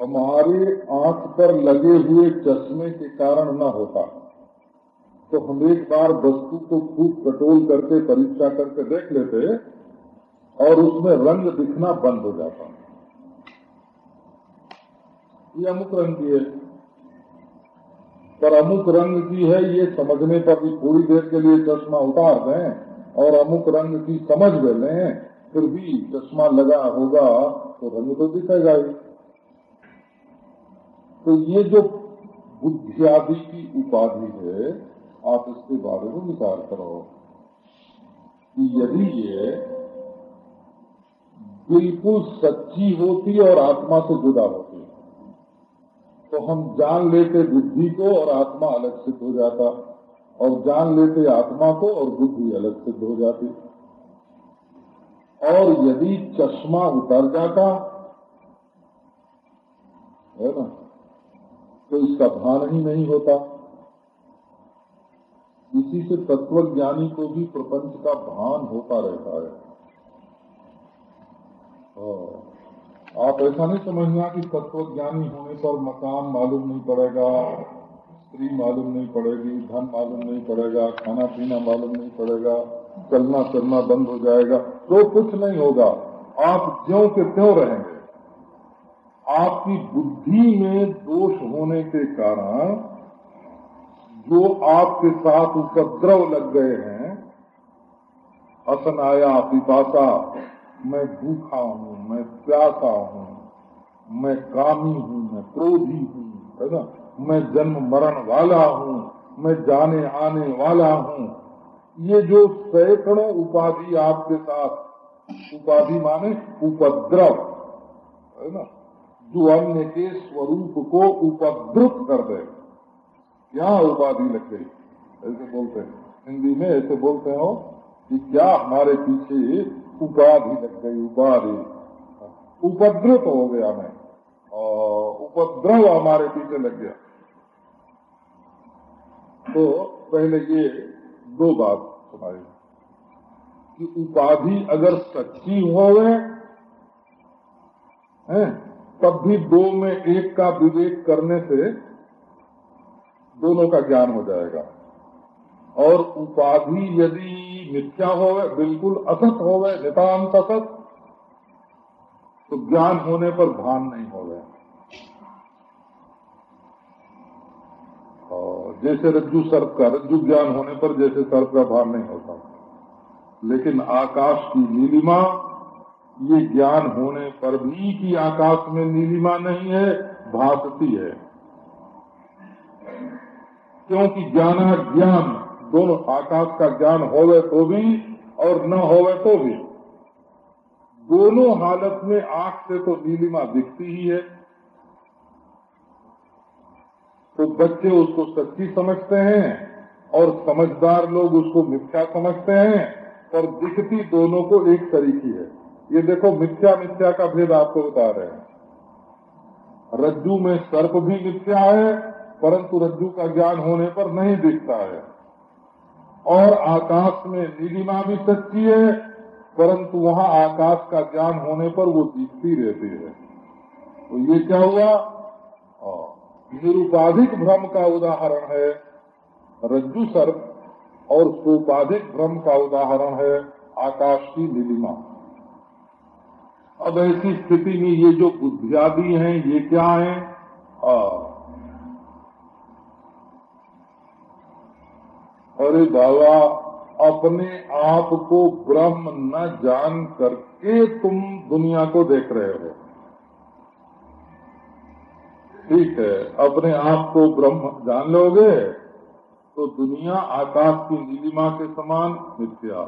हमारे आँख पर लगे हुए चश्मे के कारण न होता। तो हम एक बार वस्तु को खूब कटोल करके, परीक्षा करके देख लेते और उसमें रंग दिखना बंद हो जाता। ये अमुक रंग की है। पर अमुक रंग की है, ये समझने पर भी थोड़ी देर के लिए चश्मा उतार दें और अमुक रंग की समझ ले लें, फिर भी चश्मा लगा होगा तो रंग तो दिखेगा ही। तो ये जो बुद्धियादि की उपाधि है, आप इसके बारे में विचार करो। कि यदि ये बिल्कुल सच्ची होती और आत्मा से जुदा होती तो हम जान लेते बुद्धि को और आत्मा अलग सिद्ध हो जाता, और जान लेते आत्मा को और बुद्धि अलग सिद्ध हो जाती। और यदि चश्मा उतर जाता, है ना तो इसका भान ही नहीं होता। इसी से तत्व ज्ञानी को भी प्रपंच का भान होता रहता है। आप ऐसा नहीं समझना कि तत्व ज्ञानी होने पर मकान मालूम नहीं पड़ेगा, स्त्री मालूम नहीं पड़ेगी, धन मालूम नहीं पड़ेगा खाना पीना मालूम नहीं पड़ेगा चलना चलना बंद हो जाएगा तो कुछ नहीं होगा। आप ज्यो के त्यों रहेंगे। आपकी बुद्धि में दोष होने के कारण जो आपके साथ उपद्रव लग गए हैं असनाया पिपासा, मैं भूखा हूँ, मैं प्यासा हूँ, मैं कामी हूँ, मैं क्रोधी हूँ, है ना? मैं जन्म मरण वाला हूँ, मैं जाने आने वाला हूँ। ये जो सैकड़ों उपाधि आपके साथ, उपाधि माने उपद्रव, है ना? जो अन्य के स्वरूप को उपद्रुत कर दे। क्या उपाधि लग गई। ऐसे बोलते हैं। हिंदी में ऐसे बोलते हो कि क्या हमारे पीछे उपाधि लग गई, उपाधि। उपद्रुत हो गया मैं। उपद्रव हमारे पीछे लग गया। तो पहले ये दो बात सुनाई। कि उपाधि अगर सच्ची हो, है? तब भी दो में एक का विवेक करने से दोनों का ज्ञान हो जाएगा। और उपाधि यदि मिथ्या हो बिल्कुल असत हो गए नितान्त असत तो ज्ञान होने पर भान नहीं हो गए जैसे रज्जु सर्प का, रज्जु ज्ञान होने पर जैसे सर्प का भान नहीं होता। लेकिन आकाश की नीलिमा ये ज्ञान होने पर भी कि आकाश में नीलिमा नहीं है, भासती है। क्योंकि ज्ञान ज्ञान, दोनों आकाश का ज्ञान होवे तो भी और न होवे तो भी। दोनों हालत में आँख से तो नीलिमा दिखती ही है। तो बच्चे उसको सच्ची समझते हैं और समझदार लोग उसको मिथ्या समझते हैं, पर दिखती दोनों को एक तरीकी है। ये देखो, मिथ्या मिथ्या का भेद आपको बता रहे हैं। रज्जू में सर्प भी मिथ्या है, परंतु रज्जू का ज्ञान होने पर नहीं दिखता है। और आकाश में नीलिमा भी सच्ची है, परंतु वहाँ आकाश का ज्ञान होने पर वो दिखती रहती है। तो ये क्या हुआ? निरुपाधिक भ्रम का उदाहरण है। रज्जु सर्प और सोपाधिक भ्रम का उदाहरण है आकाश की नीलिमा। अब ऐसी स्थिति में ये जो बुद्धियादि हैं, ये क्या है? अरे बाबा, अपने आप को ब्रह्म न जान करके तुम दुनिया को देख रहे हो। ठीक है, अपने आप को ब्रह्म जान लोगे तो दुनिया आकाश की नीलिमा के समान मिथ्या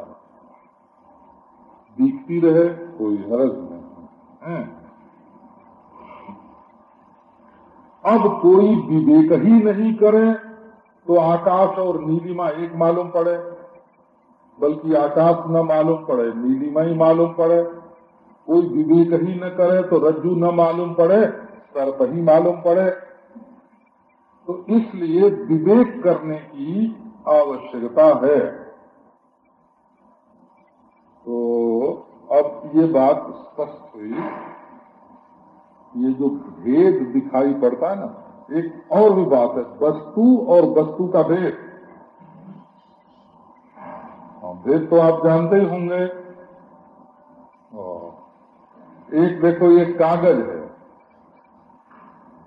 दिखती रहे, कोई हरज नहीं। अब कोई विवेक ही नहीं करे तो आकाश और नीलिमा एक मालूम पड़े। बल्कि आकाश न मालूम पड़े, नीलिमा ही मालूम पड़े। कोई विवेक ही न करे तो रज्जू न मालूम पड़े, सर्प ही मालूम पड़े। तो इसलिए विवेक करने की आवश्यकता है। तो अब ये बात स्पष्ट हुई। ये जो भेद दिखाई पड़ता है ना एक और भी बात है वस्तु और वस्तु का भेद। हाँ, भेद तो आप जानते ही होंगे। एक देखो ये कागज़ है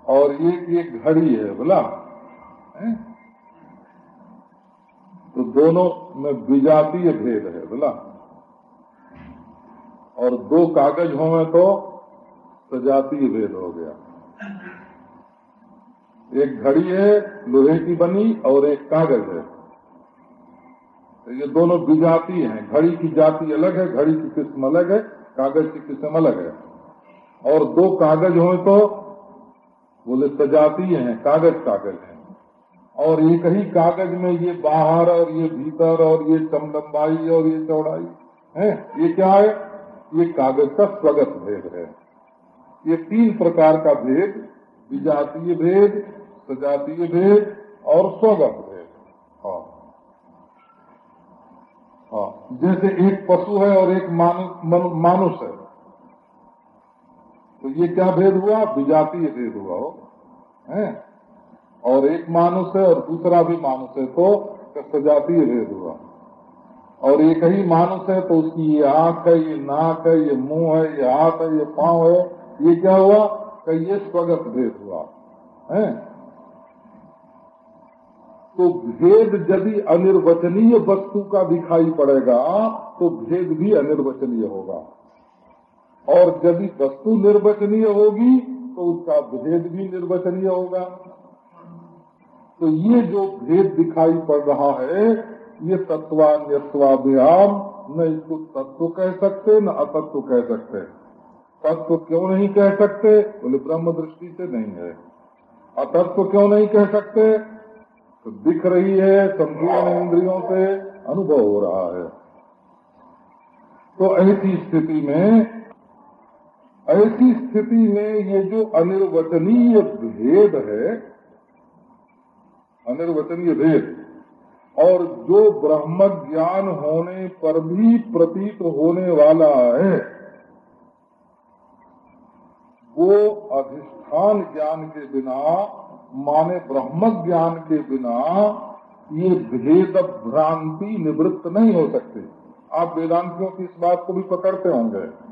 और एक ये घड़ी है बोला? तो दोनों में विजातीय भेद है बोला? और दो कागज़ होंगे तो सजातीय भेद हो गया। एक घड़ी है, लोहे की बनी और एक कागज़ है। तो ये दोनों विजाती हैं। घड़ी की जाति अलग है, घड़ी की किस्म अलग है, कागज़ की किस्म अलग है। और दो कागज़ हो तो बोले सजाती हैं, कागज़ कागज़ है। और एक ही कागज़ में ये बाहर और ये भीतर और ये लंबाई और ये चौड़ाई है। ये क्या है? ये कागज़ का स्वगत भेद है। ये तीन प्रकार का भेद, विजातीय भेद, सजातीय भेद और स्वगत भेद। हाँ। हाँ जैसे एक पशु है और एक मानुष है। तो ये क्या भेद हुआ? विजातीय भेद हुआ, हो। है? और एक मानुष है और दूसरा भी मानुष है तो सजातीय भेद हुआ। और एक ही मानुष है तो उसकी ये आँख है, ये नाक है, ये मुँह है, ये हाथ है, ये पाँव है, ये क्या हुआ? कि ये स्वगत भेद हुआ, है? तो भेद यदि अनिर्वचनीय वस्तु का दिखाई पड़ेगा तो भेद भी अनिर्वचनीय होगा। और यदि वस्तु निर्वचनीय होगी तो उसका भेद भी निर्वचनीय होगा। तो ये जो भेद दिखाई पड़ रहा है ये तत्वान्यत्वाभ्याम न इसको तत्व कह सकते, न अतत्व कह सकते। तत्व क्यों नहीं कह सकते? बोले, ब्रह्म दृष्टि से नहीं है। अतत्व क्यों नहीं कह सकते? तो दिख रही है, संपूर्ण इंद्रियों से अनुभव हो रहा है। तो ऐसी स्थिति में, ऐसी स्थिति में ये जो अनिर्वचनीय भेद है, अनिर्वचनीय भेद और जो ब्रह्म ज्ञान होने पर भी प्रतीत होने वाला है, वो अधिष्ठान ज्ञान के बिना, माने ब्रह्म ज्ञान के बिना, ये भेद भ्रांति निवृत्त नहीं हो सकते। आप वेदांतियों की इस बात को भी पकड़ते होंगे।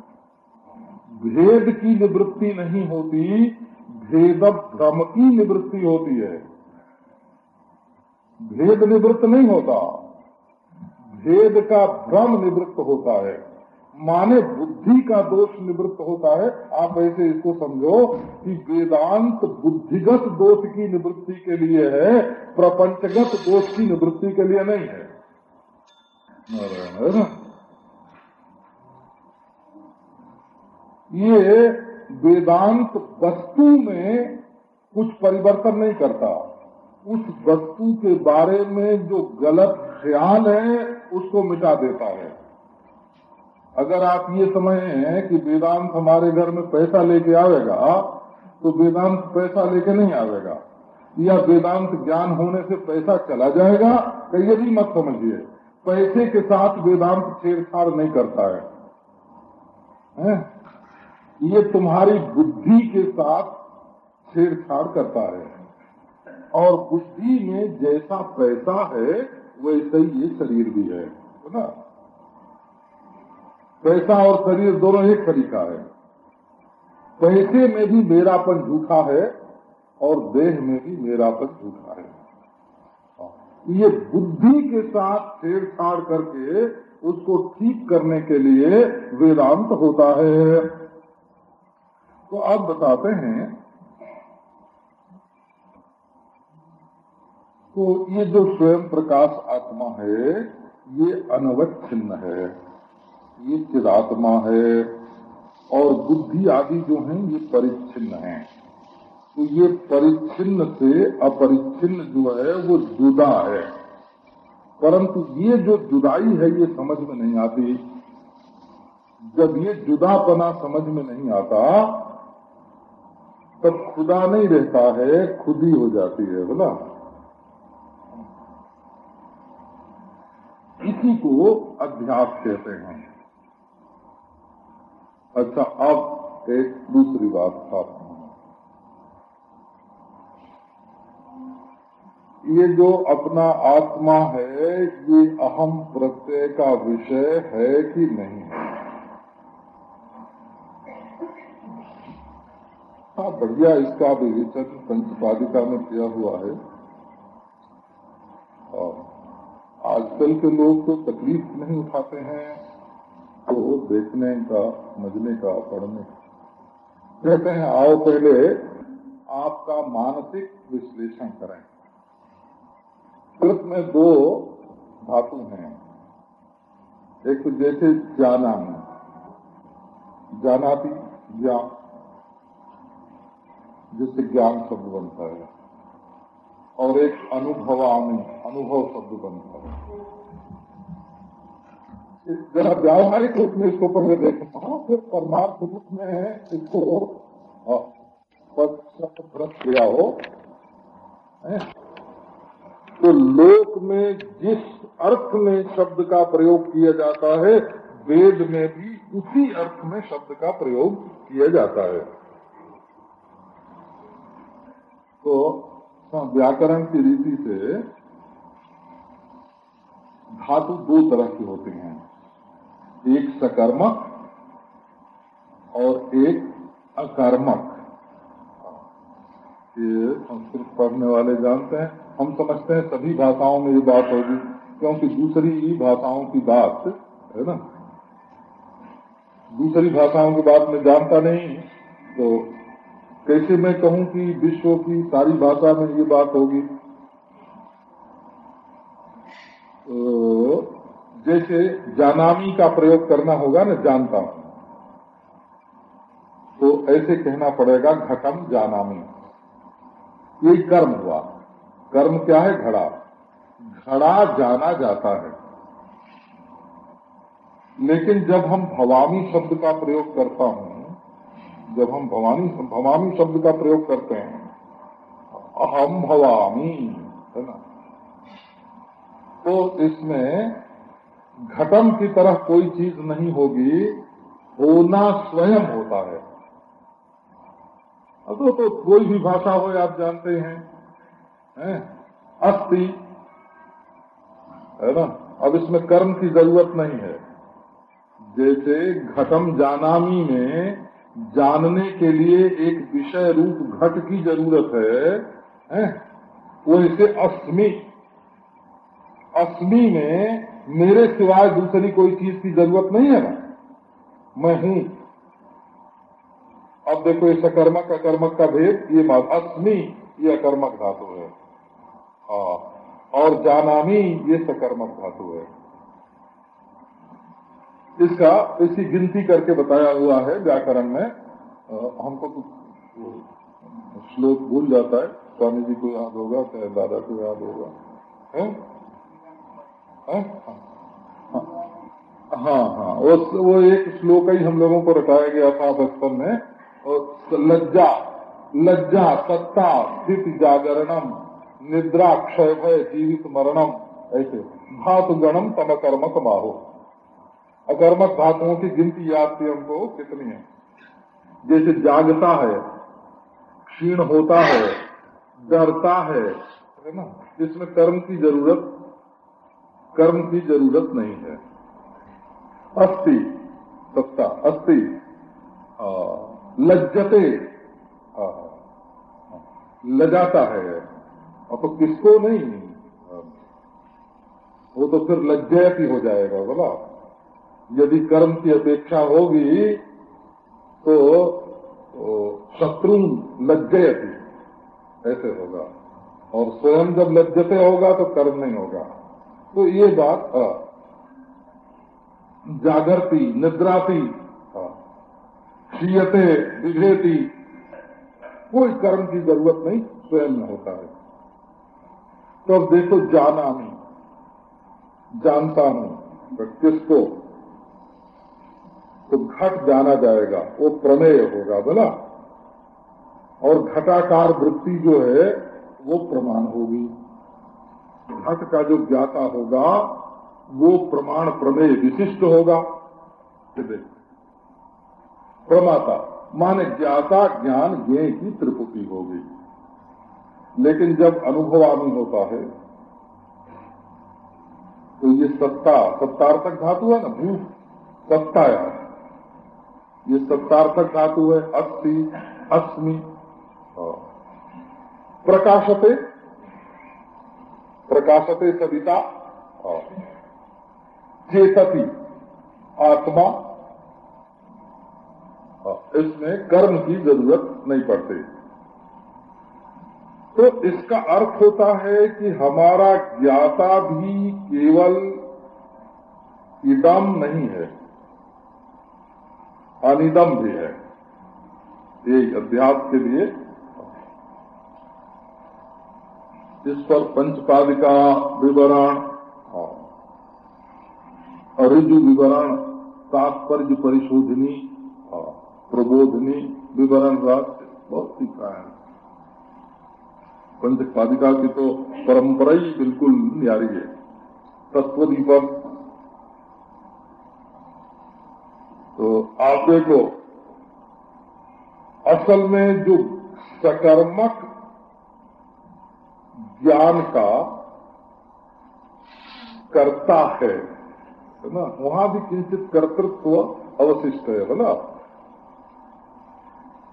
भेद की निवृत्ति नहीं होती, भेद भ्रम की निवृत्ति होती है। भेद निवृत्त नहीं होता। भेद का भ्रम निवृत्त होता है। माने बुद्धि का दोष निवृत्त होता है। आप ऐसे इसको समझो कि वेदांत बुद्धिगत दोष की निवृत्ति के लिए है, प्रपंचगत दोष की निवृत्ति के लिए नहीं है। ये वेदांत वस्तु में कुछ परिवर्तन नहीं करता। उस वस्तु के बारे में जो गलत ख्याल है उसको मिटा देता है। अगर आप ये समझें कि वेदांत हमारे घर में पैसा लेके आवेगा तो वेदांत पैसा लेके नहीं आवेगा। या वेदांत ज्ञान होने से पैसा चला जाएगा तो ये भी मत समझिए। पैसे के साथ वेदांत छेड़छाड़ नहीं करता है, है? ये तुम्हारी बुद्धि के साथ छेड़छाड़ करता है। और बुद्धि में जैसा पैसा है, वैसे ही ये शरीर भी है। ना? पैसा और शरीर दोनों एक तरीका है। पैसे में भी मेरापन झूठा है और देह में भी मेरापन झूठा है। ये बुद्धि के साथ छेड़छाड़ करके उसको ठीक करने के लिए वेदांत होता है। तो आप बताते हैं तो ये जो स्वयं प्रकाश आत्मा है, ये अनवच्छिन्न है। ये चिदात्मा है और बुद्धि आदि जो है, ये परिच्छिन्न है। तो ये परिच्छिन्न से अपरिच्छिन्न जो है, वो जुदा है। परंतु ये जो जुदाई है, ये समझ में नहीं आती। जब ये जुदापना समझ में नहीं आता, तब खुदा नहीं रहता है, खुद ही हो जाती है बोला इसी को अभ्यास कहते हैं। अच्छा अब एक दूसरी बात था ये जो अपना आत्मा है, ये अहम प्रत्यय का विषय है कि नहीं है? हाँ बढ़िया, इसका विवेचन पंचपादिका में किया हुआ है। और आजकल के लोग तो तकलीफ़ नहीं उठाते हैं तो देखने का, समझने का, पढ़ने का। कहते हैं, आओ पहले आपका मानसिक विश्लेषण करें। कृत में दो धातु हैं। एक तो जैसे जाना में जानाती ज्ञान, जिससे ज्ञान शब्द बनता है। और एक अनुभवामी अनुभव शब्द बनता है जरा व्यावहारिक रूप में इसको पहले देखना हाँ, फिर परमार्थ रूप में इसको व्रत किया हो? तो लोक में जिस अर्थ में शब्द का प्रयोग किया जाता है वेद में भी उसी अर्थ में शब्द का प्रयोग किया जाता है। तो हाँ, व्याकरण की रीति से धातु दो तरह के होते हैं। एक सकर्मक और एक अकर्मक। ये संस्कृत पढ़ने वाले जानते हैं। हम समझते हैं सभी भाषाओं में ये बात होगी क्योंकि दूसरी भाषाओं की बात है ना? दूसरी भाषाओं की बात मैं जानता नहीं तो कैसे मैं कहूँ कि विश्व की सारी भाषा में ये बात होगी? तो जैसे जानामी का प्रयोग करना होगा ना, जानता हूँ। तो ऐसे कहना पड़ेगा, घटम जानामी। ये कर्म हुआ। कर्म क्या है? घड़ा। घड़ा जाना जाता है। लेकिन जब हम भवानी शब्द का प्रयोग करता हूँ जब हम भवानी भवानी शब्द का प्रयोग करते हैं अहम भवामी है ना? तो इसमें घटम की तरह कोई चीज़ नहीं होगी होना स्वयं होता है। अब तो, तो कोई भी भाषा हो आप जानते हैं है? अस्थि है ना? अब इसमें कर्म की ज़रूरत नहीं है। जैसे घटम जानामी में जानने के लिए एक विषय रूप घट की ज़रूरत है? वो इसे अस्मि। अस्मि में मेरे सिवाय दूसरी कोई चीज़ की ज़रूरत नहीं है ना? मैं हूँ। अब देखो ये सकर्मक अकर्मक का भेद, ये अस्मी, ये अकर्मक धातु है। हाँ और जानामी, ये सकर्मक धातु है। इसका इसी गिनती करके बताया हुआ है व्याकरण में। हमको तो श्लोक भूल जाता है। स्वामी जी को याद होगा, चाहे दादा को याद होगा। है? हाँ? हाँ। वो वो एक श्लोक ही हम लोगों को रटाया गया था बचपन में। और लज्जा लज्जा, सत्ता, स्थित, जागरणम, निद्रा, क्षय भय, जीवित मरणम, ऐसे। धातु गणम तम कर्मक माहो अकर्मक धातुओं की गिनती याद थी हमको कितनी है? जैसे जागता है, क्षीण होता है, डरता है है ना? इसमें कर्म की ज़रूरत, कर्म की ज़रूरत नहीं है। अस्थि सत्ता अस्थि लज्जते लजाता है। अब तो किसको नहीं? वो तो फिर लज्जयती हो जाएगा, बोला। यदि कर्म की अपेक्षा होगी तो शत्रु लज्जयती ऐसे होगा। और स्वयं जब लज्जते होगा तो कर्म नहीं होगा। तो ये बात जागरती, निद्राती क्षीयते विभेती कोई कर्म की ज़रूरत नहीं, स्वयं में होता है। तो अब देखो जाना नहीं जानता हूँ किसको तो घट जाना जाएगा, वो प्रमेय होगा, बोला। और घटाकार वृत्ति जो है, वो प्रमाण होगी। घट का जो ज्ञाता होगा, वो प्रमाण प्रमेय विशिष्ट होगा। प्रमाता, माने ज्ञाता ज्ञान ज्ञ की त्रिपुटी होगी। लेकिन जब अनुभवामी होता है तो ये सत्ता सत्तार्थक धातु है ना भूत सत्ताया ये सत्तार्थक धातु है अस्थि अस्मि। प्रकाशते प्रकाशते सविता। चेतती आत्मा। इसमें कर्म की ज़रूरत नहीं पड़ती। तो इसका अर्थ होता है कि हमारा ज्ञाता भी केवल इदम नहीं है। अनिदम भी है। एक अध्यास के लिए इस पर पंचपादिका विवरण ऋजु विवरण, तात्पर्य परिशोधनी प्रबोधनी विवरण राष्ट्र बहुत सीखा है। पंचपादिका की तो परंपरा ही बिल्कुल न्यारी है। तत्व दीपक तो आप देखो, असल में जो सकर्मक ज्ञान का करता है है ना, वहाँ भी किंचित कर्तृत्व अवशिष्ट है ना।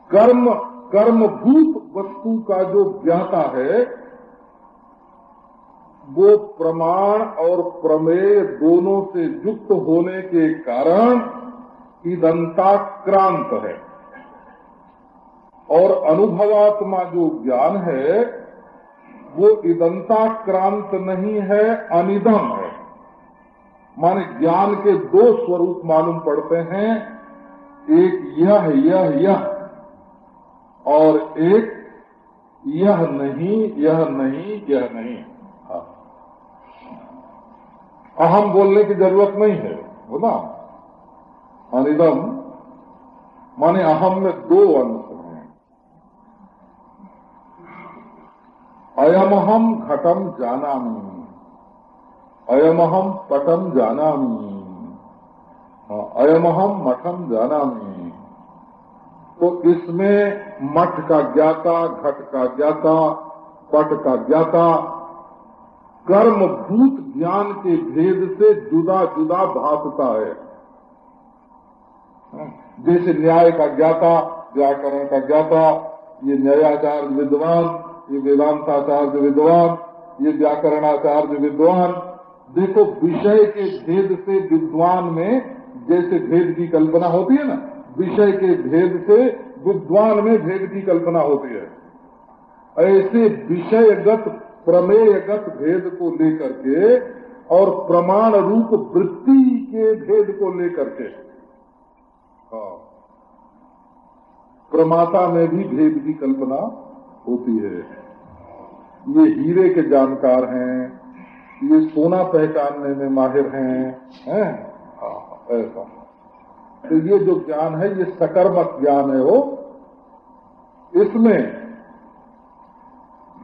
कर्म, कर्मभूत वस्तु का जो ज्ञाता है, वो प्रमाण और प्रमेय दोनों से युक्त होने के कारण ईदंताक्रांत है। और अनुभवात्मा जो ज्ञान है, वो ईदंताक्रांत नहीं है अनिदम है। माने ज्ञान के दो स्वरूप मालूम पड़ते हैं, एक यह यह यह, और एक यह नहीं यह नहीं यह नहीं। हाँ। अहम बोलने की ज़रूरत नहीं है ना? अनिदम माने अहम में दो अंश हैं अयम अहम घटम जाना अयम अहम पटम जाना अयम अहम मठम जाना तो इसमें मठ का ज्ञाता, घट का ज्ञाता, पट का ज्ञाता कर्म भूत ज्ञान के भेद से जुदा जुदा भासता है। जैसे न्याय का ज्ञाता, व्याकरण का ज्ञाता, ये न्यायाचार्य विद्वान, ये वेदांताचार्य विद्वान, ये व्याकरणाचार्य विद्वान, देखो विषय के भेद से विद्वान में जैसे भेद की कल्पना होती है ना, विषय के भेद से विद्वान में भेद की कल्पना होती है। ऐसे विषयगत, प्रमेयगत भेद को लेकर के और प्रमाण रूप वृत्ति के भेद को लेकर के हाँ। प्रमाता में भी भेद की कल्पना होती है। ये हीरे के जानकार हैं ये सोना पहचानने में माहिर हैं हैं? हाँ, ऐसा। तो ये जो ज्ञान है ये सकर्मक ज्ञान है वो। इसमें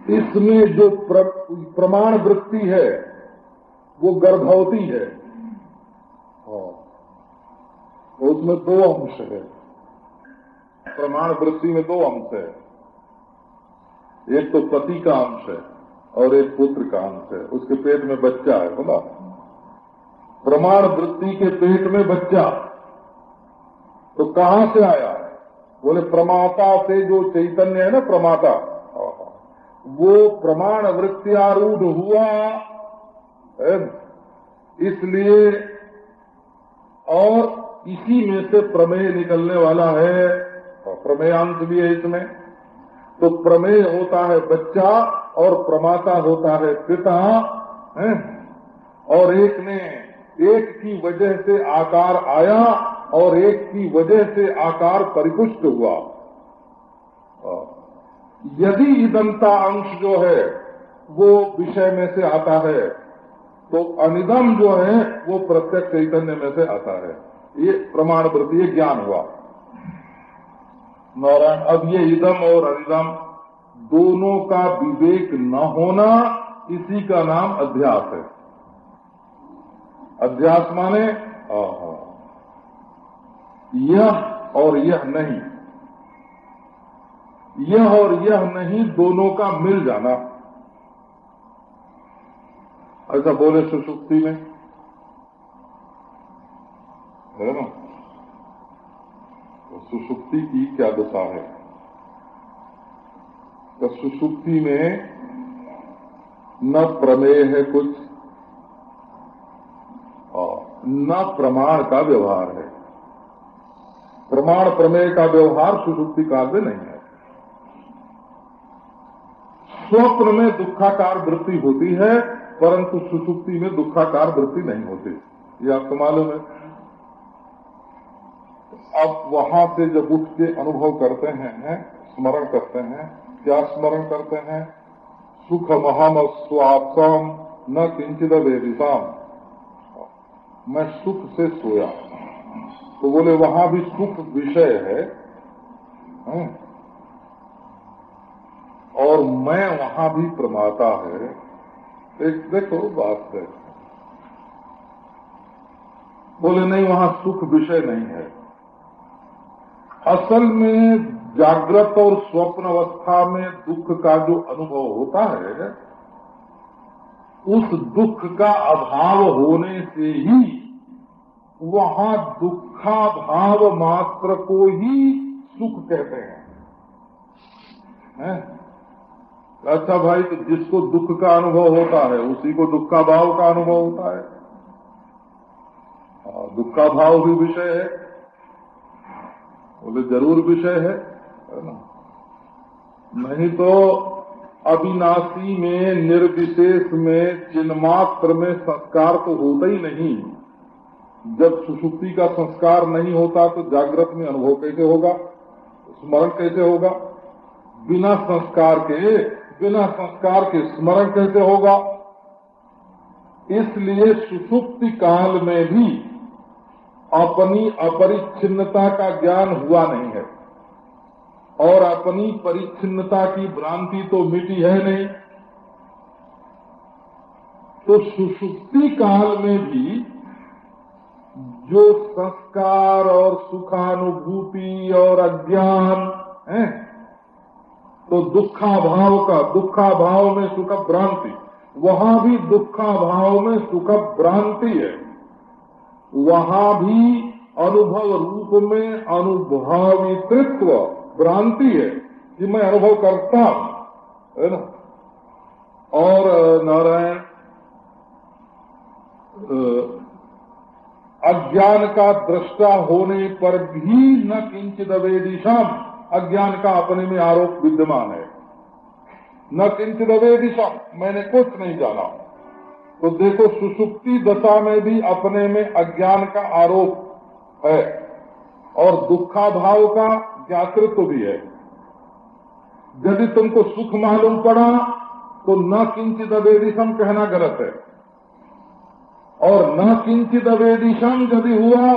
इसमें जो प्र, प्रमाण वृत्ति है वो गर्भवती है। हाँ। तो उसमें दो अंश है। प्रमाण वृत्ति में दो अंश है। एक तो पति का अंश है और एक पुत्र का अंश है। उसके पेट में बच्चा है, बोला। प्रमाण वृत्ति के पेट में बच्चा। तो कहाँ से आया? बोले, प्रमाता से जो चैतन्य है ना, प्रमाता। वो प्रमाण वृत्तियारूढ़ हुआ। इसलिए और इसी में से प्रमेय निकलने वाला है। प्रमेयांश भी है इसमें। तो प्रमेय होता है बच्चा और प्रमाता होता है पिता, है? और एक ने एक की वजह से आकार आया और एक की वजह से आकार परिपुष्ट हुआ। यदि इदंता अंश जो है, वो विषय में से आता है तो अनिदम जो है, वो प्रत्यक्ष चैतन्य में से आता है। ये प्रमाण प्रति ज्ञान हुआ। नारायण, अब ये इदम और अनिदम दोनों का विवेक न होना इसी का नाम अध्यास है। अध्यास माने यह और यह नहीं। यह और यह नहीं, दोनों का मिल जाना। ऐसा बोले सुसुप्ति में। है ना? सुसुप्ति की क्या दशा है? तो सुसुप्ति में न प्रमेय है कुछ, और न प्रमाण का व्यवहार है। प्रमाण प्रमेय का व्यवहार सुसुप्ति काल में नहीं है। स्वप्न में दुखाकार वृत्ति होती है, परंतु सुसुप्ति में दुखाकार वृत्ति नहीं होती। ये आपको मालूम है। अब वहाँ से जब उठ के अनुभव करते हैं स्मरण करते हैं क्या स्मरण करते हैं? सुख महम स्वापम न किंचित वेदिताम। मैं सुख से सोया। तो बोले वहाँ भी सुख विषय है, है? और मैं वहाँ भी प्रमाता है। एक देखो बात है। बोले नहीं वहाँ सुख विषय नहीं है। असल में जागृत और स्वप्न अवस्था में दुख का जो अनुभव होता है, उस दुख का अभाव होने से ही वहाँ दुखा भाव मात्र को ही सुख कहते हैं। है? अच्छा भाई तो जिसको दुख का अनुभव होता है, उसी को दुख का भाव का अनुभव होता है। दुख का भाव भी विषय है। बोले ज़रूर विषय है। नहीं तो अविनाशी में, निर्विशेष में, चिन्मात्र में संस्कार तो होता ही नहीं। जब सुसुप्ति का संस्कार नहीं होता तो जागृत में अनुभव कैसे होगा? स्मरण कैसे होगा? बिना संस्कार के, बिना संस्कार के स्मरण कैसे होगा? इसलिए सुसुप्ति काल में भी अपनी अपरिच्छिन्नता का ज्ञान हुआ नहीं है। और अपनी परिच्छिन्नता की भ्रांति तो मिटी है नहीं। तो सुसुप्ति काल में भी जो संस्कार और सुखानुभूति और अज्ञान, है तो दुखा भाव का दुखा भाव में सुख भ्रांति वहाँ भी दुखा भाव में सुख भ्रांति है। वहाँ भी अनुभव रूप में अनुभवितृत्व भ्रांति है कि मैं अनुभव करता हूँ, है ना? और नारायण अज्ञान का दृष्टा होने पर भी न किंचित वेदिशम अज्ञान का अपने में आरोप विद्यमान है। न किंचित दिशा मैंने कुछ नहीं जाना। तो देखो सुसुप्ति दशा में भी अपने में अज्ञान का आरोप है और दुखा भाव का जागृत्व भी है। यदि तुमको सुख मालूम पड़ा तो न किंचित अवेदिशम कहना गलत है। और न किंचित अवेदिशम यदि हुआ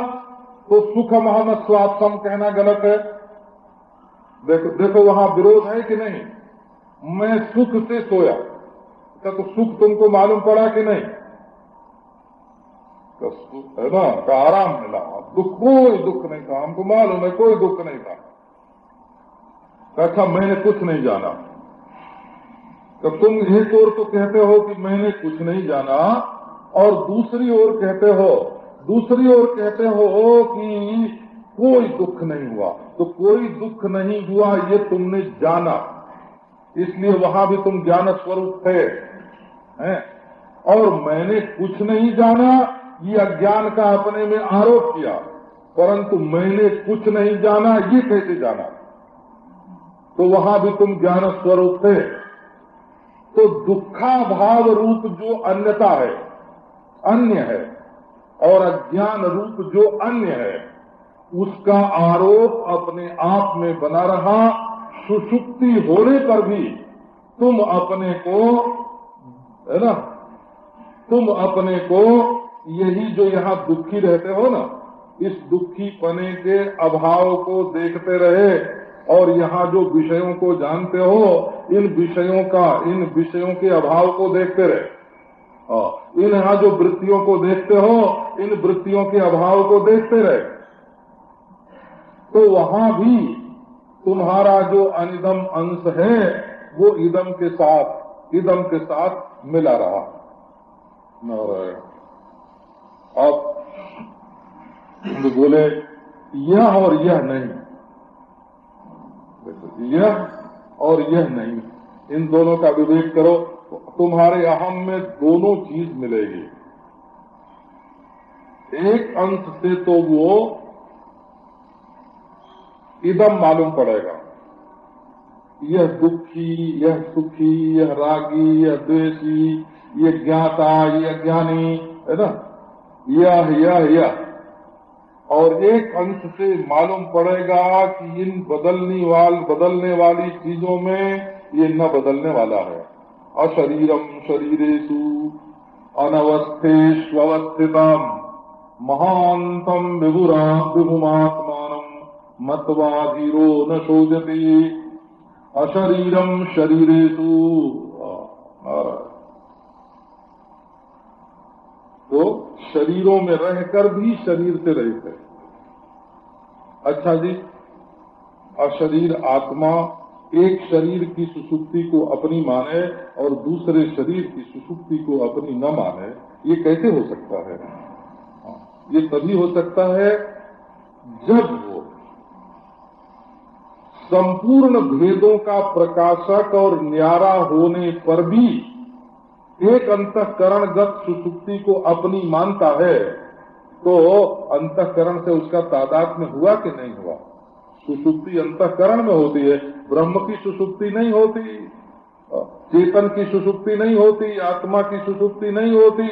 तो सुख मोहम्मद स्वात्म कहना गलत है। देखो देखो वहाँ विरोध है कि नहीं? मैं सुख से सोया। क्या तो सुख तुमको मालूम पड़ा कि नहीं? तो है ना, का आराम मिला। दुख, कोई दुख नहीं था। हमको मालूम है, कोई दुख नहीं था। अच्छा मैंने कुछ नहीं जाना। तो तुम एक ओर तो कहते हो कि मैंने कुछ नहीं जाना, और दूसरी ओर कहते हो, दूसरी ओर कहते हो कि कोई दुख नहीं हुआ। तो कोई दुख नहीं हुआ, ये तुमने जाना। इसलिए वहाँ भी तुम ज्ञान स्वरूप थे। हैं? और मैंने कुछ नहीं जाना, ये अज्ञान का अपने में आरोप किया। परंतु मैंने कुछ नहीं जाना, ये कैसे जाना? तो वहाँ भी तुम ज्ञान स्वरूप थे। तो दुखा भाव रूप जो अन्यता है, अन्य है, और अज्ञान रूप जो अन्य है, उसका आरोप अपने आप में बना रहा। सुसुप्ति होने पर भी तुम अपने को है ना? तुम अपने को यही जो यहाँ दुखी रहते हो ना, इस दुखी पने के अभाव को देखते रहे और यहाँ जो विषयों को जानते हो, इन विषयों का, इन विषयों के अभाव को देखते रहे। इन यहाँ जो वृत्तियों को देखते हो, इन वृत्तियों के अभाव को देखते रहे। तो वहाँ भी तुम्हारा जो अनिदम अंश है, वो इदम के साथ इदम के साथ मिला रहा। अब तो बोले, यह और यह नहीं। यह और यह नहीं। इन दोनों का विवेक करो, तुम्हारे अहम में दोनों चीज़ मिलेगी। एक अंश से तो वो इदम मालूम पड़ेगा। यह दुखी, यह सुखी, यह रागी, यह द्वेषी ये ज्ञाता ये अज्ञानी है ना? यह यह यह। और एक अंश से मालूम पड़ेगा कि इन बदलने वाल, बदलने वाली चीज़ों में ये न बदलने वाला है। अशरीरम शरीरेशु अनवस्थेष्वस्थितम महांतम विभुरा विभुमात्मान मतवाधीरो न शोजती अशरीरम शरीरेशु तो शरीरों में रहकर भी शरीर से रहित अच्छा जी अशरीर आत्मा एक शरीर की सुसुप्ति को अपनी माने और दूसरे शरीर की सुसुप्ति को अपनी न माने ये कैसे हो सकता है? हाँ, ये तभी हो सकता है जब संपूर्ण भेदों का प्रकाशक और न्यारा होने पर भी एक अंतकरणगत सुसुप्ति को अपनी मानता है तो अंतकरण से उसका तादाद में हुआ कि नहीं हुआ? सुसुप्ति अंतकरण में होती है, ब्रह्म की सुसुप्ति नहीं होती, चेतन की सुसुप्ति नहीं होती, आत्मा की सुसुप्ति नहीं होती।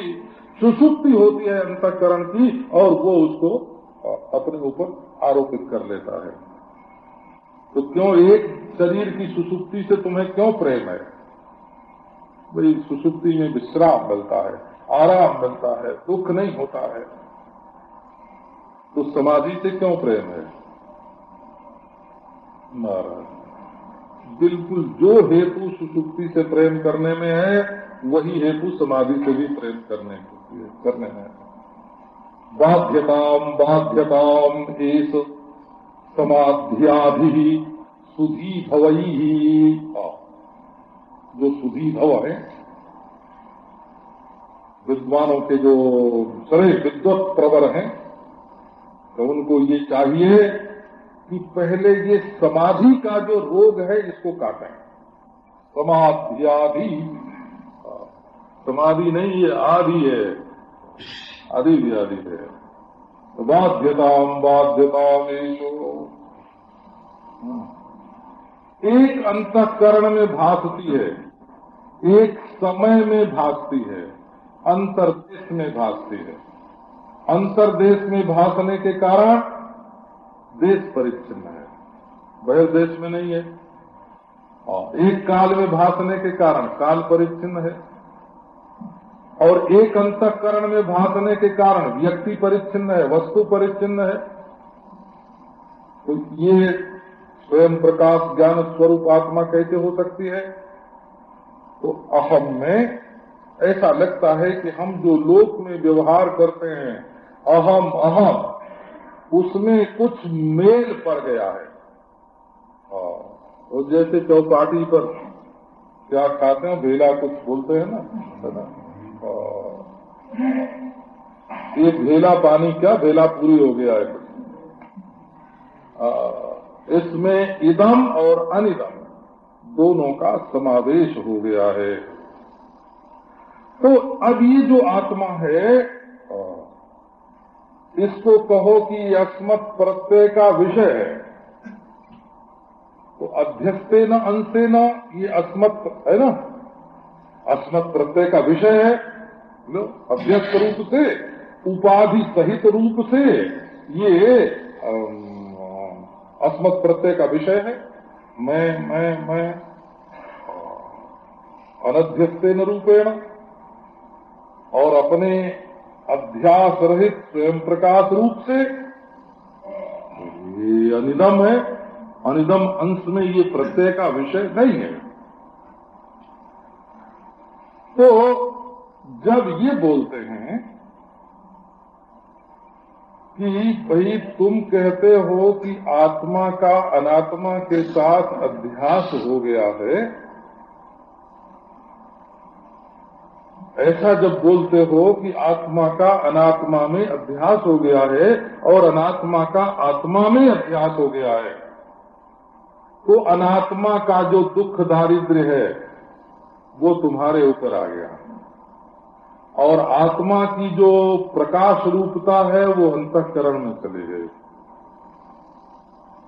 सुसुप्ति होती है अंतकरण की और वो उसको अपने ऊपर आरोपित कर लेता है। तो क्यों एक शरीर की सुसुप्ति से तुम्हें क्यों प्रेम है? भाई सुसुप्ति में विश्राम मिलता है, आराम मिलता है, दुख नहीं होता है। तो समाधि से क्यों प्रेम है? महाराज बिल्कुल जो हेतु सुसुप्ति से प्रेम करने में है, वही हेतु समाधि से भी प्रेम करने करने में बाध्यताम बाध्यताम एस समाध्याधि सुधी भवई जो सुधी भव है, विद्वानों के जो सरे विद्वत प्रवर हैं तो उनको ये चाहिए कि पहले ये समाधि का जो रोग है, इसको काटें। समाधि समाधि नहीं, ये आदि है। आदि भी आदि है। बाध्यताम बाध्यताम एक अंतकरण में भासती है, एक समय में भासती है, अंतरदेश में भासती है। अंतरदेश में भासने के कारण देश परिच्छिन्न है। बहिर्देश में नहीं है। और एक काल में भासने के कारण काल परिच्छिन्न है। और एक अंतकरण में भासने के कारण व्यक्ति परिच्छिन्न है, वस्तु परिच्छिन्न है तो ये स्वयं प्रकाश ज्ञान स्वरूप आत्मा कैसे हो सकती है तो अहम में ऐसा लगता है कि हम जो लोक में व्यवहार करते हैं, अहम अहम, उसमें कुछ मेल पड़ गया है और तो जैसे चौपाटी पर क्या खाते हैं भेला कुछ बोलते हैं ना हाँ। ये भेला पानी क्या? भेला पूरी हो गया है। हाँ, इसमें इदम और अनिदम दोनों का समावेश हो गया है। तो अब ये जो आत्मा है इसको कहो कि अस्मत प्रत्यय का विषय है। तो अध्यस्ते न अंशे न ये अस्मत है ना? अस्मत् प्रत्यय का विषय है। लो अध्यस्त रूप से, उपाधि सहित रूप से ये अस्मत् प्रत्यय का विषय है। मैं मैं मैं अनध्यस्ते न रूपेण और अपने अध्यास रहित स्वयं प्रकाश रूप से, ये अनिदम है। अनिदम अंश में ये प्रत्यय का विषय नहीं है। तो जब ये बोलते हैं कि भाई तुम कहते हो कि आत्मा का अनात्मा के साथ अभ्यास हो गया है, ऐसा जब बोलते हो कि आत्मा का अनात्मा में अभ्यास हो गया है और अनात्मा का आत्मा में अभ्यास हो गया है तो अनात्मा का जो दुख दारिद्र है वो तुम्हारे ऊपर आ गया। और आत्मा की जो प्रकाश रूपता है, वो अंतकरण में चले गए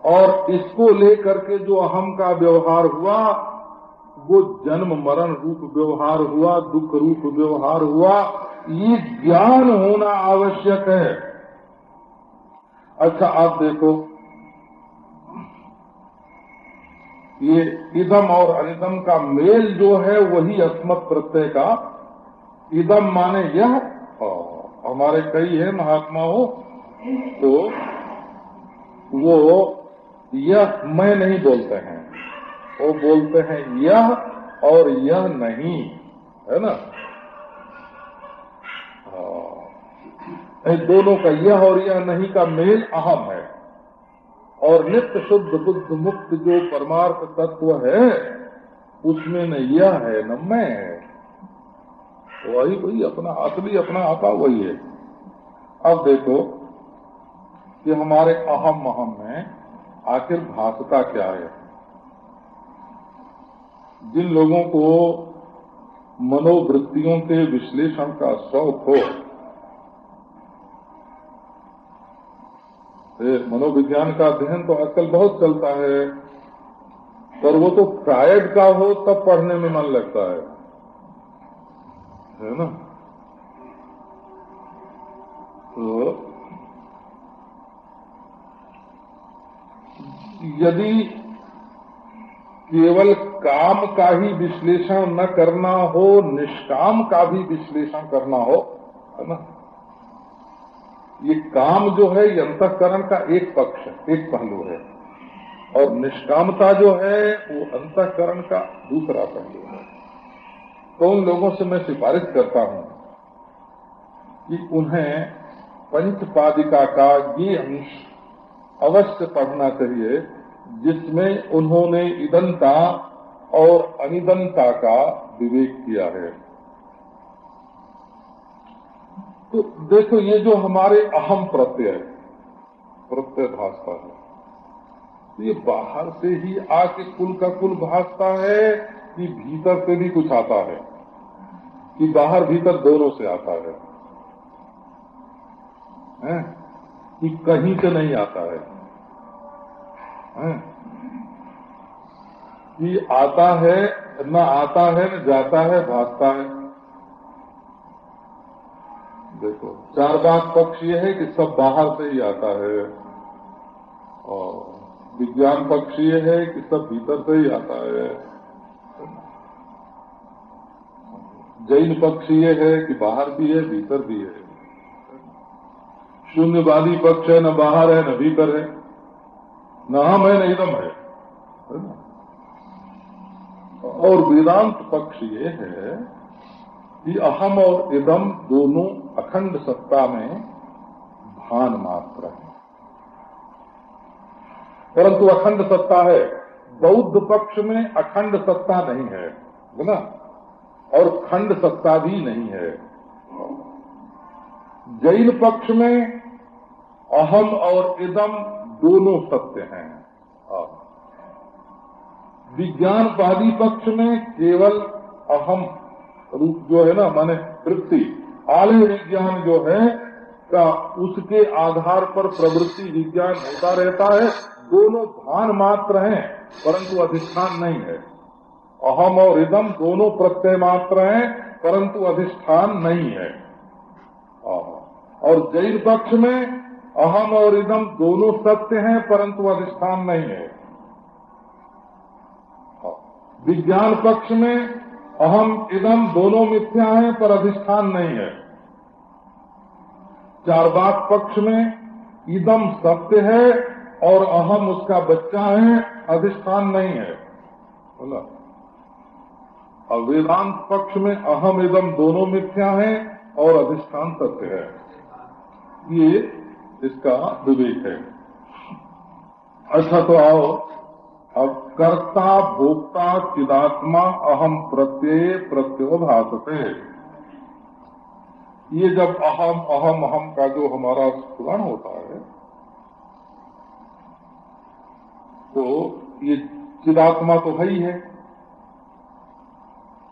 और इसको लेकर के जो अहम का व्यवहार हुआ, वो जन्म मरण रूप व्यवहार हुआ, दुख रूप व्यवहार हुआ। ये ज्ञान होना आवश्यक है। अच्छा आप देखो ये इदम और अनिदम का मेल जो है वही अस्मत् प्रत्यय का इदम माने यह। हमारे कई है महात्माओं तो वो यह मैं नहीं बोलते हैं। वो बोलते हैं यह और यह नहीं, है ना? हाँ। दोनों का यह और यह नहीं का मेल अहम है। और नित्य शुद्ध बुद्ध मुक्त जो परमार्थ तत्व है, उसमें न यह है, न मैं है। वही वही, अपना असली, अपना आपा वही है। अब देखो कि हमारे अहम अहम में आखिर भाषता क्या है? जिन लोगों को मनोवृत्तियों के विश्लेषण का शौक हो मनोविज्ञान का अध्ययन तो आजकल बहुत चलता है। पर वो तो फ्रायड का हो, तब पढ़ने में मन लगता है। है ना? तो यदि केवल काम का ही विश्लेषण न करना हो, निष्काम का भी विश्लेषण करना हो, है ना? ये काम जो है, ये अंतकरण का एक पक्ष, एक पहलू है। और निष्कामता जो है, वो अंतकरण का दूसरा पहलू है। तो उन लोगों से मैं सिफारिश करता हूँ कि उन्हें पंचपादिका का ये अंश अवश्य पढ़ना चाहिए, जिसमें उन्होंने ईदनता और अनिदनता का विवेक किया है। तो देखो ये जो हमारे अहम प्रत्यय प्रत्यय भाषता है ये बाहर से ही आके कुल का कुल भाषता है कि भीतर से भी कुछ आता है कि बाहर भीतर दोनों से आता है, है? कि कहीं से नहीं आता है, है? कि आता है न आता है न जाता है भागता है देखो। चार बात पक्ष ये है कि सब बाहर से ही आता है। और विज्ञान पक्ष ये है कि सब भीतर से ही आता है। जैन पक्ष ये है कि बाहर भी है, भीतर भी है। शून्यवादी पक्ष है, न बाहर है, न भीतर है। न हम है, न इदम है। और वेदांत पक्ष ये है कि अहम और इदम दोनों अखंड सत्ता में भान मात्र है। परंतु अखंड सत्ता है, बौद्ध पक्ष में अखंड सत्ता नहीं है बोला और खंड सत्ता भी नहीं है। जैन पक्ष में अहम और इदम दोनों सत्य हैं। विज्ञानवादी पक्ष में केवल अहम रूप जो है ना, माने वृत्ति आलय विज्ञान जो है, का उसके आधार पर प्रवृत्ति विज्ञान होता रहता है, दोनों भान मात्र हैं, परंतु अधिष्ठान नहीं है। अहम और इदम दोनों प्रत्यय मात्र हैं, परंतु अधिष्ठान नहीं है। और जैन पक्ष में अहम और इदम दोनों सत्य हैं, परंतु अधिष्ठान नहीं है। विज्ञान पक्ष में अहम इदम दोनों मिथ्या हैं, पर अधिष्ठान नहीं है। चार बाग पक्ष में, इदम सत्य है और अहम उसका बच्चा है, अधिष्ठान नहीं है। बोला। और वेदांत पक्ष में अहम इदम दोनों मिथ्या हैं और अधिष्ठान सत्य है। ये इसका विवेक है। अच्छा तो आओ। अब कर्ता भोक्ता चिदात्मा अहम प्रत्यय प्रत्यो भाषते ये जब अहम अहम अहम का जो हमारा स्मरण होता है तो ये चिदात्मा तो है ही है।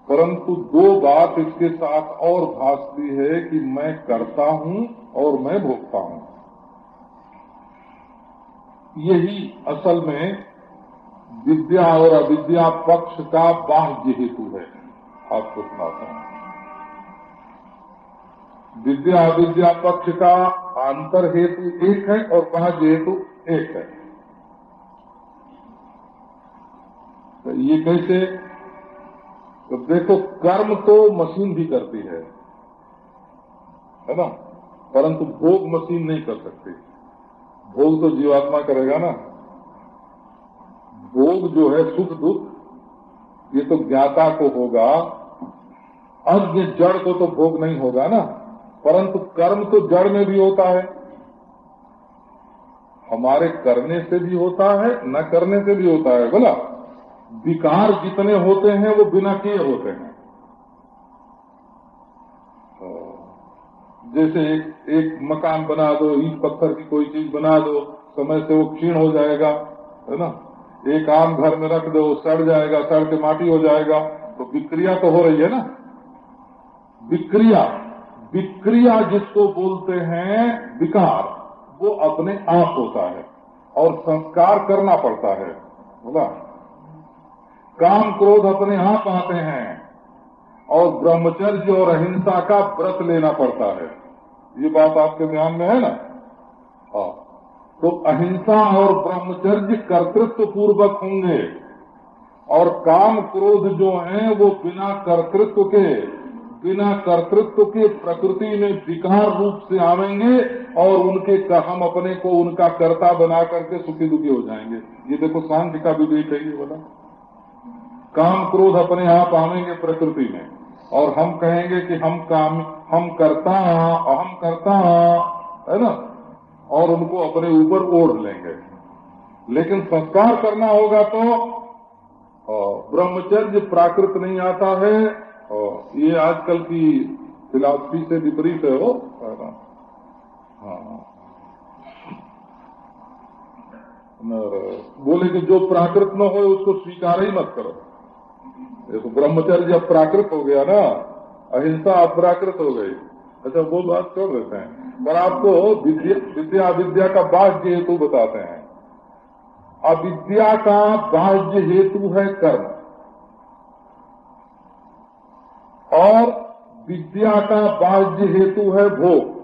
परंतु दो बात इसके साथ और भासती है कि मैं करता हूँ और मैं भोगता हूँ। यही असल में विद्या और अविद्या पक्ष का बाह्य हेतु है। आपको सुनाता हूँ। विद्या, अविद्या पक्ष का आंतर हेतु एक है और बाह्य हेतु एक है। तो ये कैसे? तो देखो, कर्म तो मशीन भी करती है है ना? परंतु भोग मशीन नहीं कर सकती। भोग तो जीवात्मा करेगा ना। भोग जो है सुख दुख, ये तो ज्ञाता को होगा, अज्ञ जड़ को तो भोग नहीं होगा ना, परंतु कर्म तो जड़ में भी होता है। हमारे करने से भी होता है, न करने से भी होता है, बोला। विकार जितने होते हैं, वो बिना किए होते हैं। जैसे एक एक मकान बना दो, ईट पत्थर की कोई चीज़ बना दो, समय से वो क्षीण हो जाएगा, है ना? एक आम घर में रख दो, सड़ जाएगा, सड़ के माटी हो जाएगा। तो विक्रिया तो हो रही है ना? विक्रिया विक्रिया जिसको बोलते हैं विकार, वो अपने आप होता है और संस्कार करना पड़ता है। बोला? काम क्रोध अपने आप आते हैं और ब्रह्मचर्य और अहिंसा का व्रत लेना पड़ता है। ये बात आपके ध्यान में है ना? हाँ। तो अहिंसा और ब्रह्मचर्य कर्तृत्व पूर्वक होंगे और काम क्रोध जो हैं, वो बिना कर्तृत्व के, बिना कर्तृत्व के प्रकृति में विकार रूप से आवेंगे और उनके हम अपने को उनका कर्ता बना करके सुखी दुखी हो जाएँगे। ये देखो शांति का विवेक है ये बोला काम क्रोध अपने आप हाँ आवेंगे प्रकृति में और हम कहेंगे कि हम काम, हम करता अहम करता है ना? और उनको अपने ऊपर ओढ़ लेंगे। लेकिन संस्कार करना होगा तो ब्रह्मचर्य प्राकृत नहीं आता है और ये आजकल की फिलासफी से विपरीत है वो हाँ। बोले कि जो प्राकृत न हो, उसको स्वीकार ही मत करो। ये तो ब्रह्मचर्य अब प्राकृत हो गया ना। अहिंसा अपराकृत हो गई। अच्छा वो बात छोड़ देते हैं। पर आपको विद्या विद्या, अविद्या का बाह्य हेतु बताते हैं। अविद्या का बाह्य हेतु है कर्म। और विद्या का बाह्य हेतु है भोग।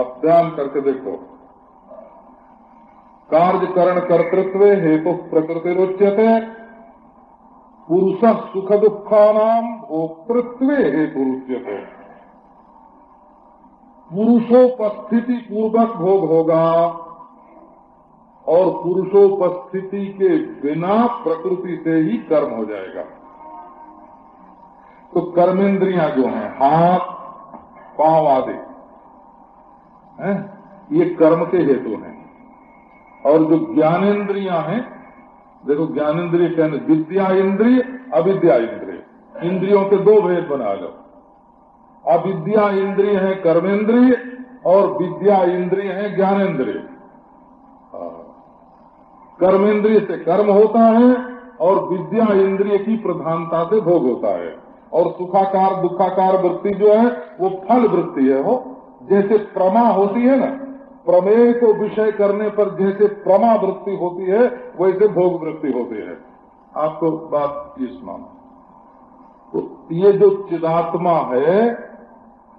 आप ध्यान करके देखो। कार्यकरण कर्तृत्व हेतु प्रकृति रुच्यते। पुरुष सुख दुखा नाम भोक्तृत्व हेतु रुच्यते। पुरुषोपस्थिति पूर्वक भोग होगा और पुरुषोपस्थिति के बिना प्रकृति से ही कर्म हो जाएगा। तो कर्मेंद्रियाँ जो हैं, हाथ, पाँव आदि, हैं, ये कर्म के हेतु हैं। और जो ज्ञानेन्द्रियाँ हैं, देखो ज्ञानेन्द्रिय कहने विद्या इंद्रिय अविद्या इंद्रिय इंद्रियों के दो भेद बना लो। अविद्या इंद्रिय है कर्मेंद्रिय और विद्या इंद्रिय है ज्ञानेन्द्रिय कर्मेंद्रिय से कर्म होता है और विद्या इंद्रिय की प्रधानता से भोग होता है। और सुखाकार, दुखाकार वृत्ति जो है, वो फल वृत्ति है वो जैसे प्रमा होती है ना, प्रमेय को विषय करने पर जैसे प्रमा वृत्ति होती है, वैसे भोग वृत्ति होती है। आपको बात ये सुना तो ये जो चिदात्मा है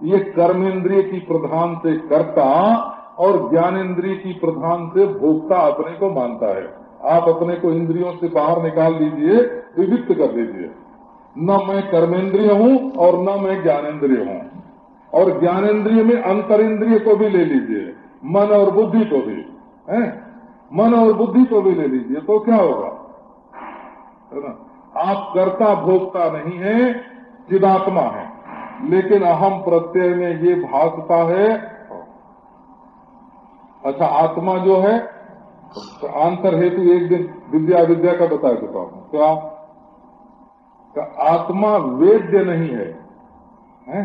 ये कर्मेंद्रिय की प्रधान से कर्ता और ज्ञानेन्द्रिय की प्रधान से भोक्ता अपने को मानता है। आप अपने को इंद्रियों से बाहर निकाल दीजिए विविक्त कर दीजिए। न मैं कर्मेंद्रिय हूँ और न मैं ज्ञानेन्द्रिय हूँ। और ज्ञानेन्द्रिय में अंतर इंद्रिय को भी ले लीजिए, मन और बुद्धि को भी, है? मन और बुद्धि को भी ले लीजिए तो क्या होगा? है ना? आप कर्ता भोगता नहीं है चिदात्मा है। लेकिन अहम प्रत्यय में ये भासता है। अच्छा आत्मा जो है तो आंतर हेतु एक दिन विद्या विद्या का बता देता हूँ। क्या? तो आत्मा वेद्य नहीं है, है?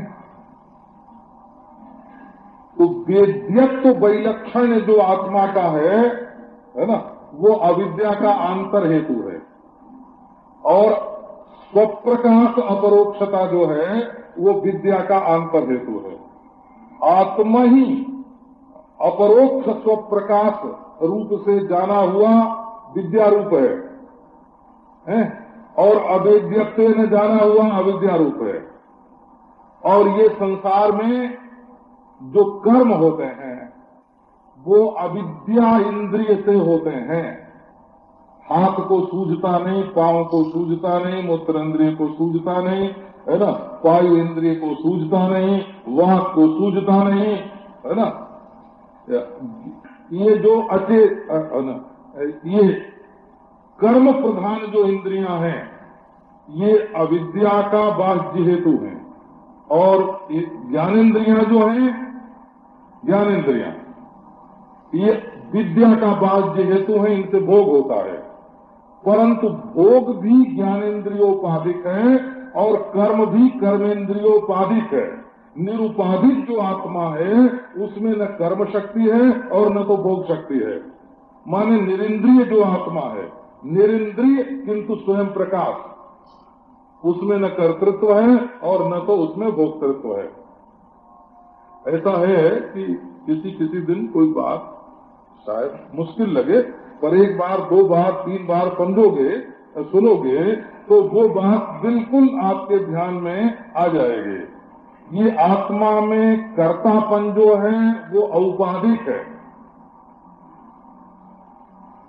तो वेद्यत्व वैलक्षण जो आत्मा का है है ना वो अविद्या का आंतर हेतु है। और स्वप्रकाश अपरोक्षता जो है वो विद्या का आंतर हेतु है। आत्मा ही अपरोक्ष स्वप्रकाश रूप से जाना हुआ विद्या रूप है, है? और अवेद्यत्व ने जाना हुआ अविद्या रूप है। और ये संसार में जो कर्म होते हैं वो अविद्या इंद्रिय से होते हैं। हाथ को सूझता नहीं, पाँव को सूझता नहीं मूत्र इंद्रिय को सूझता नहीं, है ना? वायु इंद्रिय को सूझता नहीं वाक को सूझता नहीं, है ना? ये जो अच्छे ये कर्म प्रधान जो इंद्रियाँ हैं, ये अविद्या का बाह्य हेतु है। और ज्ञानेन्द्रियाँ जो हैं, ज्ञानेन्द्रियाँ, ये विद्या का बाह्य हेतु है, इनसे भोग होता है। परंतु भोग भी ज्ञानेन्द्रियोपाधिक है और कर्म भी कर्मेंद्रियोपाधिक है। निरुपाधिक जो आत्मा है, उसमें न कर्म शक्ति है और न तो भोग शक्ति है। माने निरिंद्रिय जो आत्मा है, निरिंद्रिय किंतु स्वयं प्रकाश, उसमें न कर्तृत्व है और न तो उसमें भोक्तृत्व है। ऐसा है कि किसी किसी दिन कोई बात शायद मुश्किल लगे पर एक बार, दो बार, तीन बार समझोगे, सुनोगे तो वो बात बिल्कुल आपके ध्यान में आ जाएगी। ये आत्मा में कर्तापन जो है, वो औपाधिक है।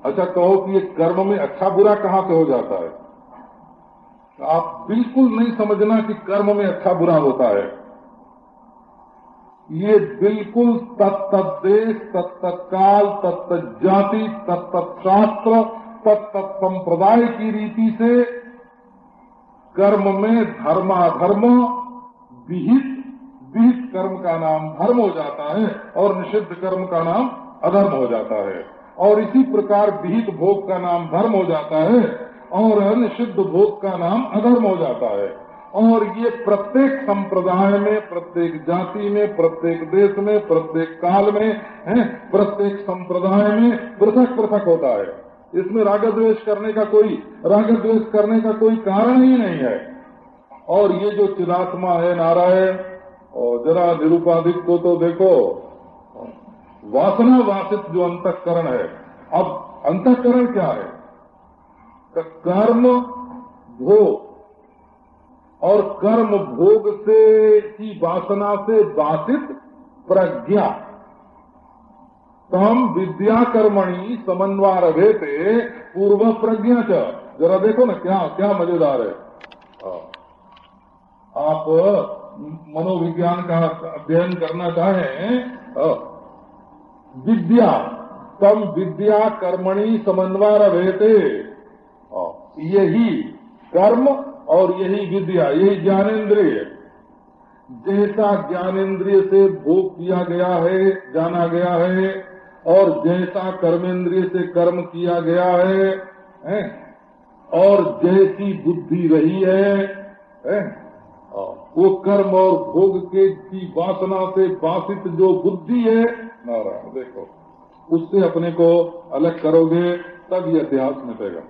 अच्छा कहो कि ये कर्म में अच्छा बुरा कहाँ से हो जाता है? आप बिल्कुल नहीं समझना कि कर्म में अच्छा बुरा होता है। ये बिल्कुल तत्त देश तत्त काल तत्त जाति तत्त शास्त्र तत्त संप्रदाय की रीति से कर्म में धर्माधर्म विहित विहित कर्म का नाम धर्म हो जाता है और निषिद्ध कर्म का नाम अधर्म हो जाता है। और इसी प्रकार विहित भोग का नाम धर्म हो जाता है और निषिद्ध भोग का नाम अधर्म हो जाता है। और ये प्रत्येक संप्रदाय में, प्रत्येक जाति में, प्रत्येक देश में, प्रत्येक काल में, है, प्रत्येक संप्रदाय में पृथक पृथक होता है। इसमें राग द्वेष करने का कोई राग द्वेष करने का कोई कारण ही नहीं है। और ये जो चिदात्मा है नारायण, और जरा निरुपाधिक को तो देखो, वासना वासित जो अंतकरण है, अब अंतकरण क्या है? कर्म, भोग और कर्म भोग से, की वासना से वासित प्रज्ञा। तम विद्या कर्मणि समन्वार भेते पूर्व प्रज्ञा च। जरा देखो ना क्या क्या मज़ेदार है। आप मनोविज्ञान का अध्ययन करना चाहें विद्या, तम विद्या कर्मणि समन्वय रहते यही कर्म और यही विद्या यही ज्ञानेन्द्रिय। जैसा ज्ञानेन्द्रिय से भोग किया गया है जाना गया है और जैसा कर्मेंद्रिय से कर्म किया गया है, है? और जैसी बुद्धि रही है, है? वो कर्म और भोग के की वासना से बासित जो बुद्धि है नारायण देखो उससे अपने को अलग करोगे तब ये अध्यास मिटेगा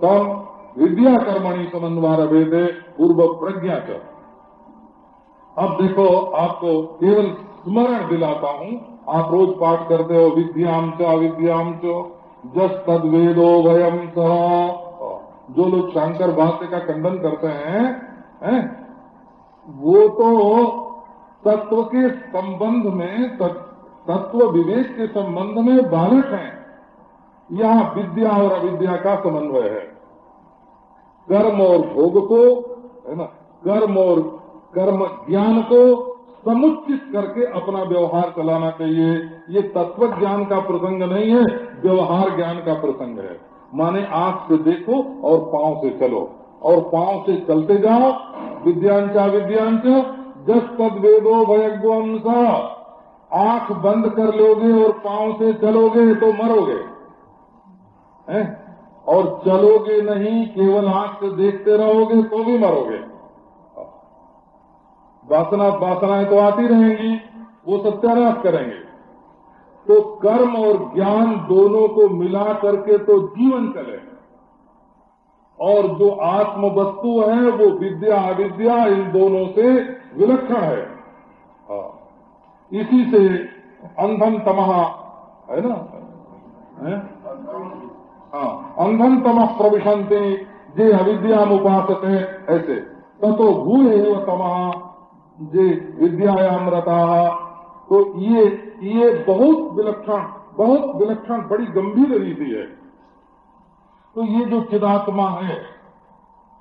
तब विद्या कर्मणि समन्वय भेदे पूर्व प्रज्ञा कर अब देखो, आपको केवल स्मरण दिलाता हूँ। आप रोज पाठ करते हो विद्याम च अविद्याम च। जस तद वेदो वयम जो लोग शंकर भाष्य का खंडन करते हैं हैं, वो तो तत्व के संबंध में तत्व विवेक के संबंध में बालक हैं। यहाँ विद्या और अविद्या का समन्वय है। कर्म और भोग को, है ना, कर्म और कर्म ज्ञान को समुचित करके अपना व्यवहार चलाना चाहिए। ये तत्व ज्ञान का प्रसंग नहीं है, व्यवहार ज्ञान का प्रसंग है। माने आँख से देखो और पाँव से चलो। और पाँव से चलते जाओ विद्यांचा विद्यांच जस पद वेदो भयग्वंसा आँख बंद कर लोगे और पाँव से चलोगे तो मरोगे? और चलोगे नहीं, केवल आँख से देखते रहोगे तो भी मरोगे। वासना, वासनाएँ तो आती रहेंगी, वो सत्यानाश करेंगे। तो कर्म और ज्ञान दोनों को मिला करके तो जीवन चले। और जो आत्म वस्तु है, वो विद्या, अविद्या, इन दोनों से विलक्षण है। हाँ। इसी से अंधम तमहा, है ना? है? हाँ अंधन तम प्रविशंति जे अविद्या उपासक है ऐसे। ततो भूय तमहा जे विद्यायाम रता तो ये ये बहुत विलक्षण बहुत विलक्षण, बड़ी गंभीर रीति है। तो ये जो चिदात्मा है,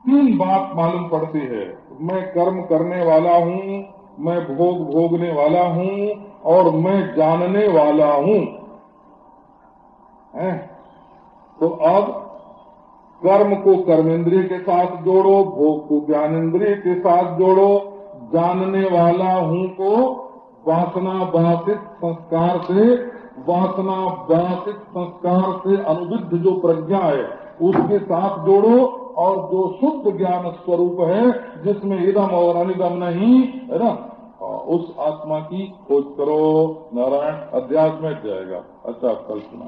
तीन बात मालूम पड़ती है। मैं कर्म करने वाला हूँ, मैं भोग भोगने वाला हूँ, और मैं जानने वाला हूँ? तो अब कर्म को कर्मेंद्रिय के साथ जोड़ो, भोग को ज्ञानेन्द्रिय के साथ जोड़ो। जानने वाला हूँ को वासना बाधित संस्कार से, वासना बाधित संस्कार से अनुविध जो प्रज्ञा है, उसके साथ जोड़ो। और जो शुद्ध ज्ञान स्वरूप है, जिसमें इदम और अनिदम नहीं, है ना? उस आत्मा की खोज करो। नारायण अध्यात्म में जाएगा। अच्छा कल्पना